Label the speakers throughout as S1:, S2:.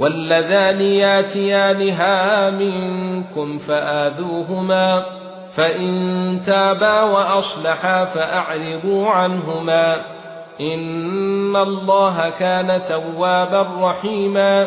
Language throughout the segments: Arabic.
S1: واللذان ياتيانها منكم فآذوهما فإن تابا وأصلحا فأعرضوا عنهما إن الله كان توابا رحيما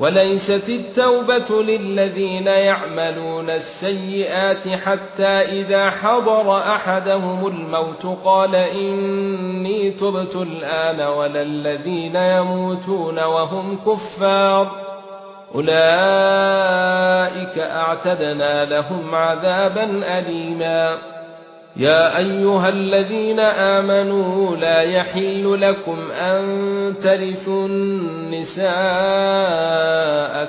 S1: وليست التوبة للذين يعملون السيئات حتى إذا حضر أحدهم الموت قال إني تبت الآن ولا الذين يموتون وهم كفار أولئك أعتدنا لهم عذابا أليما يا ايها الذين امنوا لا يحل لكم ان ترثوا النساء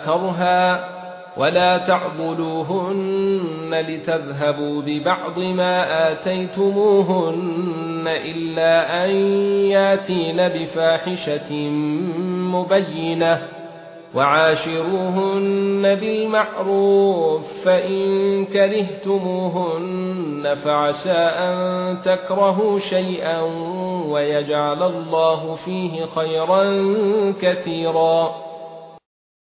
S1: كرها ولا تعضلوهن لتذهبوا ببعض ما آتيتموهن إلا أن ياتين بفاحشة مبينة وعاشروهن بالمعروف فإن كرهتموهن فعسى أن تكرهوا شيئا ويجعل الله فيه خيرا كثيرا